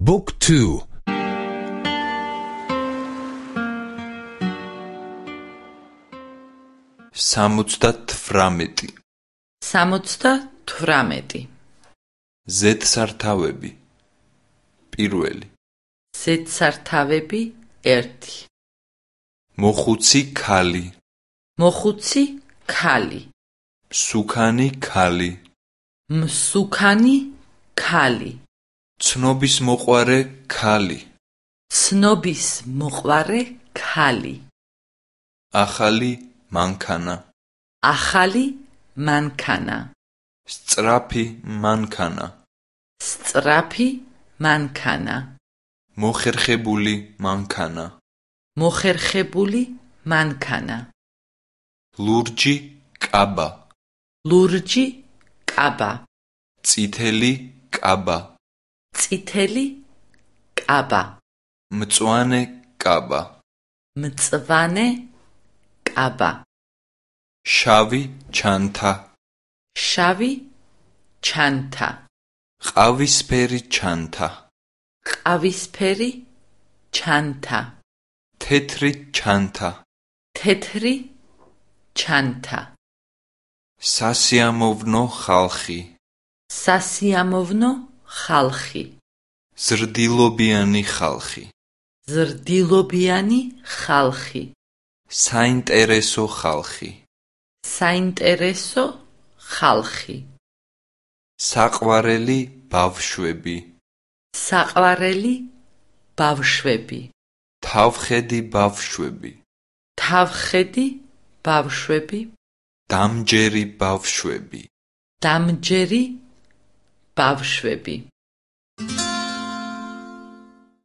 Book 2 78 78 ზედსართავები. პირველი. ზედსართავები 1 მოხუცი ქალი. მოხუცი ქალი. სუქანი ქალი. მსუქანი ქალი ცნობის მოყარე ქალი. ცნობის მოყვარე ქალი. ახალი მანქანა. ახალი მანქანა. სწრაფი მანქანა. სწრაფი მანქანა. მოხერხებული მანქანა. მოხერხებული მანქანა. ლურჯი კაბა. ლურჯი კაბა. წითელი კაბა წითელი კაბა. მწვანე კაბა. მწვანე კაბა. შავი ჩანთა. შავი ჩანთა. ყავისფერი ჩანთა. ყავისფერი ჩანთა. თეთრი ჩანთა. თეთრი ჩანთა. სასიამოვნო ხალხი. სასიამოვნო ხალხი. ზრდილობიანი ხალხი. ზრდილობიანი ხალხი. საინტერესო ხალხი. საინტერესო ხალხი. საყვარელი ბავშვები. საყვარელი ბავშვები. თავხედი ბავშვები. თავხედი ბავშვები. დამჯერი ბავშვები. დამჯერი ბავშვები